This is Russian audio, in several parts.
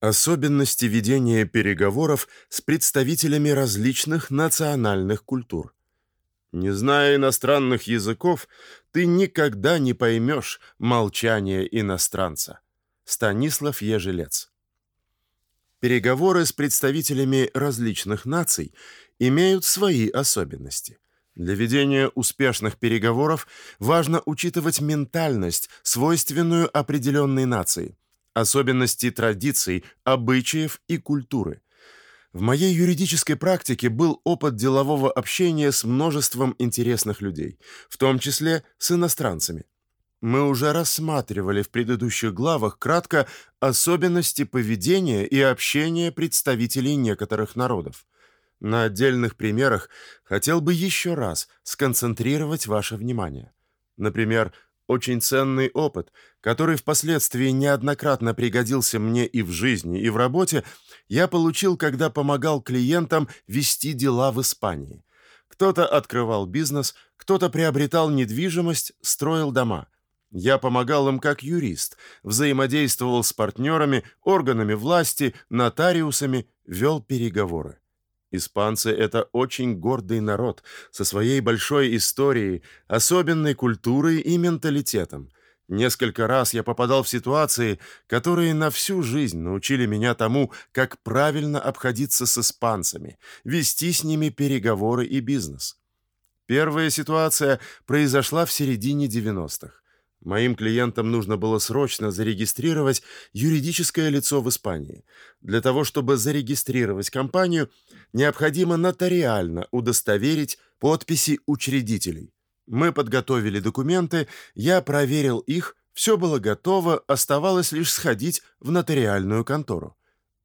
Особенности ведения переговоров с представителями различных национальных культур. Не зная иностранных языков, ты никогда не поймешь молчание иностранца. Станислав Ежелец. Переговоры с представителями различных наций имеют свои особенности. Для ведения успешных переговоров важно учитывать ментальность, свойственную определенной нации, особенности традиций, обычаев и культуры. В моей юридической практике был опыт делового общения с множеством интересных людей, в том числе с иностранцами. Мы уже рассматривали в предыдущих главах кратко особенности поведения и общения представителей некоторых народов. На отдельных примерах хотел бы еще раз сконцентрировать ваше внимание. Например, очень ценный опыт, который впоследствии неоднократно пригодился мне и в жизни, и в работе, я получил, когда помогал клиентам вести дела в Испании. Кто-то открывал бизнес, кто-то приобретал недвижимость, строил дома. Я помогал им как юрист, взаимодействовал с партнерами, органами власти, нотариусами, вел переговоры. Испанцы это очень гордый народ со своей большой историей, особенной культурой и менталитетом. Несколько раз я попадал в ситуации, которые на всю жизнь научили меня тому, как правильно обходиться с испанцами, вести с ними переговоры и бизнес. Первая ситуация произошла в середине 90-х. Моим клиентам нужно было срочно зарегистрировать юридическое лицо в Испании. Для того, чтобы зарегистрировать компанию, необходимо нотариально удостоверить подписи учредителей. Мы подготовили документы, я проверил их, все было готово, оставалось лишь сходить в нотариальную контору.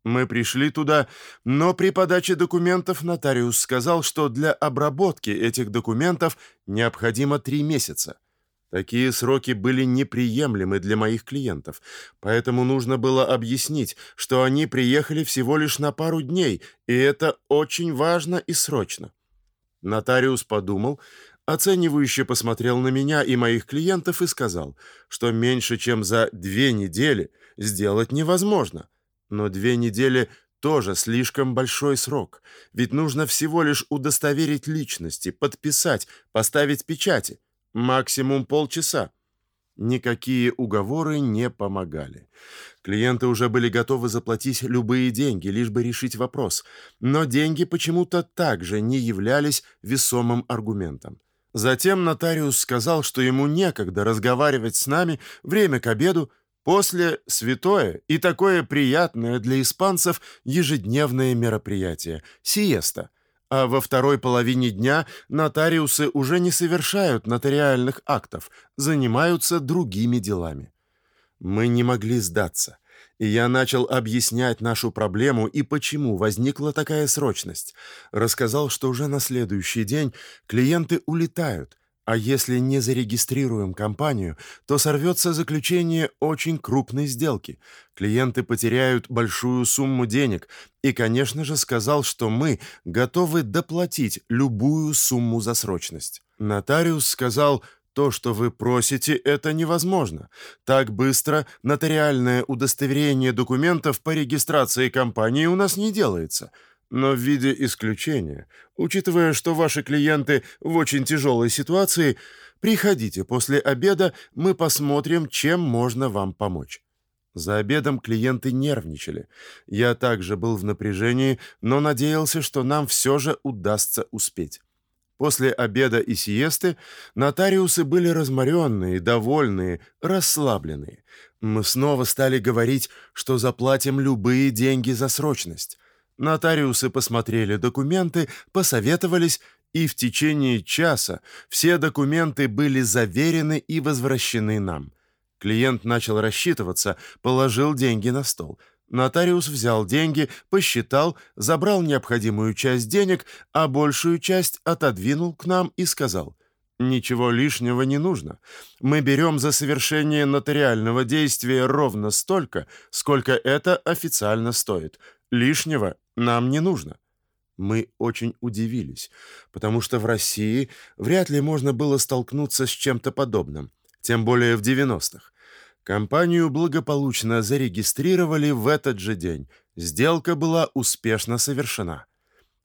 Мы пришли туда, но при подаче документов нотариус сказал, что для обработки этих документов необходимо три месяца. Такие сроки были неприемлемы для моих клиентов, поэтому нужно было объяснить, что они приехали всего лишь на пару дней, и это очень важно и срочно. Нотариус подумал, оценивающе посмотрел на меня и моих клиентов и сказал, что меньше, чем за две недели сделать невозможно. Но две недели тоже слишком большой срок, ведь нужно всего лишь удостоверить личности, подписать, поставить печати. Максимум полчаса. Никакие уговоры не помогали. Клиенты уже были готовы заплатить любые деньги, лишь бы решить вопрос, но деньги почему-то также не являлись весомым аргументом. Затем нотариус сказал, что ему некогда разговаривать с нами, время к обеду, после святое и такое приятное для испанцев ежедневное мероприятие сиеста а во второй половине дня нотариусы уже не совершают нотариальных актов, занимаются другими делами. Мы не могли сдаться, и я начал объяснять нашу проблему и почему возникла такая срочность. Рассказал, что уже на следующий день клиенты улетают, а если не зарегистрируем компанию, то сорвется заключение очень крупной сделки. Клиенты потеряют большую сумму денег. И, конечно же, сказал, что мы готовы доплатить любую сумму за срочность. Нотариус сказал, то, что вы просите, это невозможно. Так быстро нотариальное удостоверение документов по регистрации компании у нас не делается но в виде исключения, учитывая, что ваши клиенты в очень тяжелой ситуации, приходите после обеда, мы посмотрим, чем можно вам помочь. За обедом клиенты нервничали. Я также был в напряжении, но надеялся, что нам все же удастся успеть. После обеда и сиесты нотариусы были разморенные, довольные, расслабленные. Мы снова стали говорить, что заплатим любые деньги за срочность. Нотариусы посмотрели документы, посоветовались, и в течение часа все документы были заверены и возвращены нам. Клиент начал рассчитываться, положил деньги на стол. Нотариус взял деньги, посчитал, забрал необходимую часть денег, а большую часть отодвинул к нам и сказал: Ничего лишнего не нужно. Мы берем за совершение нотариального действия ровно столько, сколько это официально стоит. Лишнего нам не нужно. Мы очень удивились, потому что в России вряд ли можно было столкнуться с чем-то подобным, тем более в 90-х. Компанию благополучно зарегистрировали в этот же день. Сделка была успешно совершена.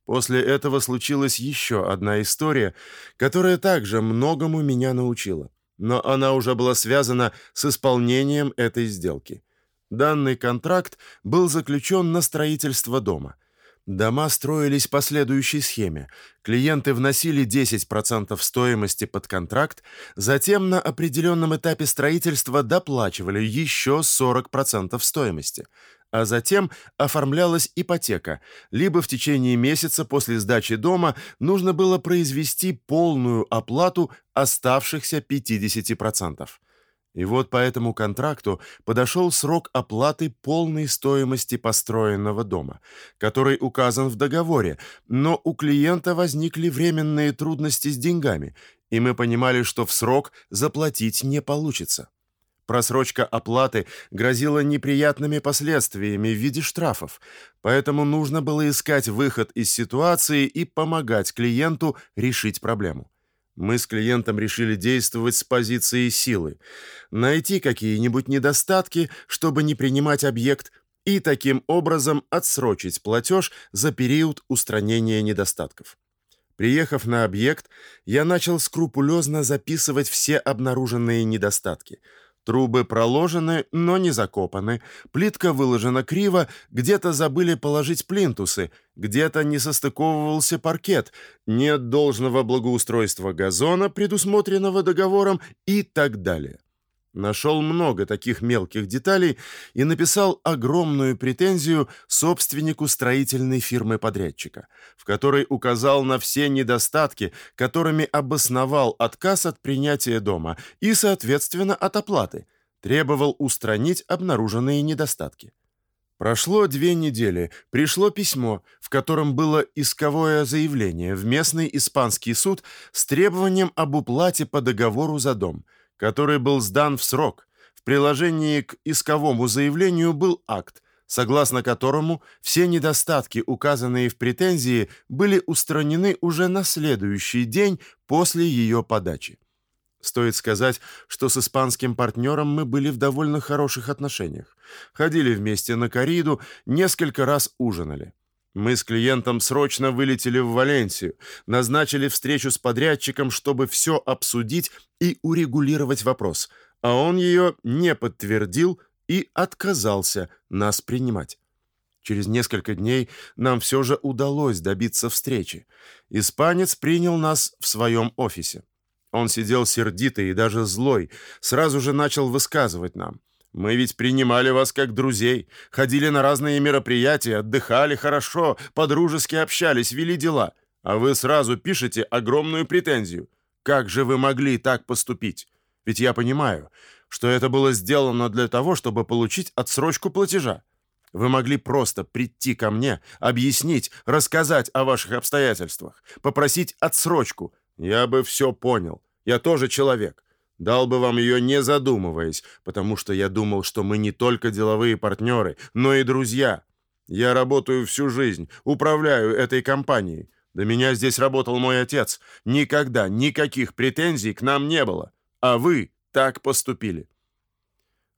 После этого случилась еще одна история, которая также многому меня научила. Но она уже была связана с исполнением этой сделки. Данный контракт был заключен на строительство дома – Дома строились по следующей схеме. Клиенты вносили 10% стоимости под контракт, затем на определенном этапе строительства доплачивали еще 40% стоимости, а затем оформлялась ипотека. Либо в течение месяца после сдачи дома нужно было произвести полную оплату оставшихся 50%. И вот по этому контракту подошел срок оплаты полной стоимости построенного дома, который указан в договоре, но у клиента возникли временные трудности с деньгами, и мы понимали, что в срок заплатить не получится. Просрочка оплаты грозила неприятными последствиями в виде штрафов, поэтому нужно было искать выход из ситуации и помогать клиенту решить проблему. Мы с клиентом решили действовать с позиции силы, найти какие-нибудь недостатки, чтобы не принимать объект, и таким образом отсрочить платеж за период устранения недостатков. Приехав на объект, я начал скрупулезно записывать все обнаруженные недостатки – Трубы проложены, но не закопаны. Плитка выложена криво, где-то забыли положить плинтусы, где-то не состыковывался паркет, нет должного благоустройства газона, предусмотренного договором и так далее. Нашел много таких мелких деталей и написал огромную претензию собственнику строительной фирмы-подрядчика, в которой указал на все недостатки, которыми обосновал отказ от принятия дома и, соответственно, от оплаты, требовал устранить обнаруженные недостатки. Прошло две недели, пришло письмо, в котором было исковое заявление в местный испанский суд с требованием об уплате по договору за дом – который был сдан в срок. В приложении к исковому заявлению был акт, согласно которому все недостатки, указанные в претензии, были устранены уже на следующий день после ее подачи. Стоит сказать, что с испанским партнером мы были в довольно хороших отношениях. Ходили вместе на кориду, несколько раз ужинали. Мы с клиентом срочно вылетели в Валенсию, назначили встречу с подрядчиком, чтобы все обсудить и урегулировать вопрос, а он ее не подтвердил и отказался нас принимать. Через несколько дней нам все же удалось добиться встречи. Испанец принял нас в своем офисе. Он сидел сердитый и даже злой, сразу же начал высказывать нам. Мы ведь принимали вас как друзей, ходили на разные мероприятия, отдыхали хорошо, подружески общались, вели дела. А вы сразу пишете огромную претензию. Как же вы могли так поступить? Ведь я понимаю, что это было сделано для того, чтобы получить отсрочку платежа. Вы могли просто прийти ко мне, объяснить, рассказать о ваших обстоятельствах, попросить отсрочку. Я бы все понял. Я тоже человек. Дал бы вам ее не задумываясь, потому что я думал, что мы не только деловые партнеры, но и друзья. Я работаю всю жизнь, управляю этой компанией. До меня здесь работал мой отец. Никогда никаких претензий к нам не было. А вы так поступили.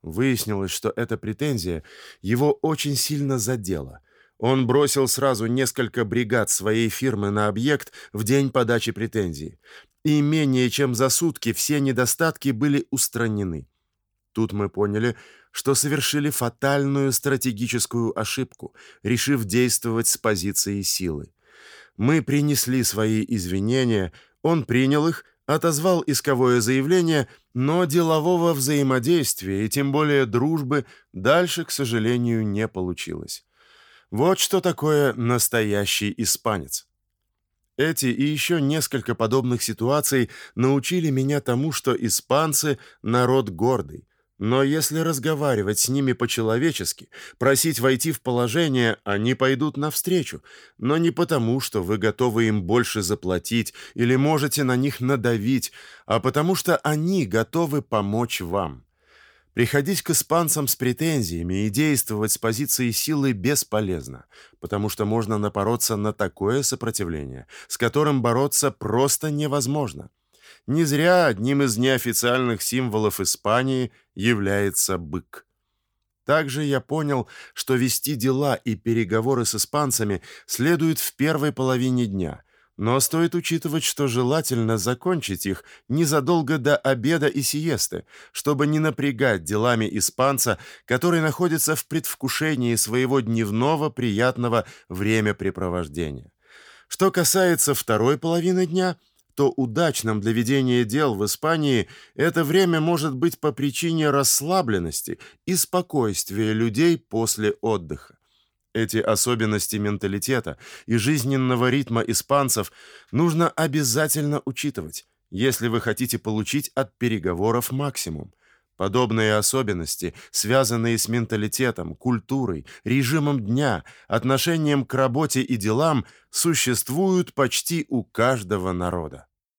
Выяснилось, что эта претензия его очень сильно задела. Он бросил сразу несколько бригад своей фирмы на объект в день подачи претензий и менее чем за сутки все недостатки были устранены. Тут мы поняли, что совершили фатальную стратегическую ошибку, решив действовать с позиции силы. Мы принесли свои извинения, он принял их, отозвал исковое заявление, но делового взаимодействия и тем более дружбы дальше, к сожалению, не получилось. Вот что такое настоящий испанец. Эти и еще несколько подобных ситуаций научили меня тому, что испанцы – народ гордый. Но если разговаривать с ними по-человечески, просить войти в положение, они пойдут навстречу, но не потому, что вы готовы им больше заплатить или можете на них надавить, а потому что они готовы помочь вам. Приходить к испанцам с претензиями и действовать с позиции силы бесполезно, потому что можно напороться на такое сопротивление, с которым бороться просто невозможно. Не зря одним из неофициальных символов Испании является бык. Также я понял, что вести дела и переговоры с испанцами следует в первой половине дня, но стоит учитывать, что желательно закончить их незадолго до обеда и сиесты, чтобы не напрягать делами испанца, который находится в предвкушении своего дневного приятного времяпрепровождения. Что касается второй половины дня, то удачным для ведения дел в Испании это время может быть по причине расслабленности и спокойствия людей после отдыха. Эти особенности менталитета и жизненного ритма испанцев нужно обязательно учитывать, если вы хотите получить от переговоров максимум. Подобные особенности, связанные с менталитетом, культурой, режимом дня, отношением к работе и делам, существуют почти у каждого народа.